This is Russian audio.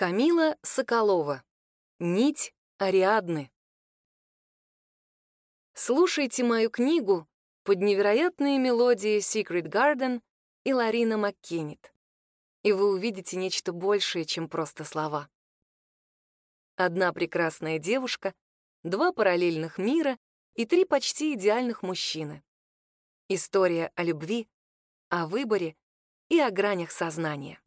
Камила Соколова. Нить Ариадны. Слушайте мою книгу под невероятные мелодии Secret Garden и Ларина Маккеннет, и вы увидите нечто большее, чем просто слова. Одна прекрасная девушка, два параллельных мира и три почти идеальных мужчины. История о любви, о выборе и о гранях сознания.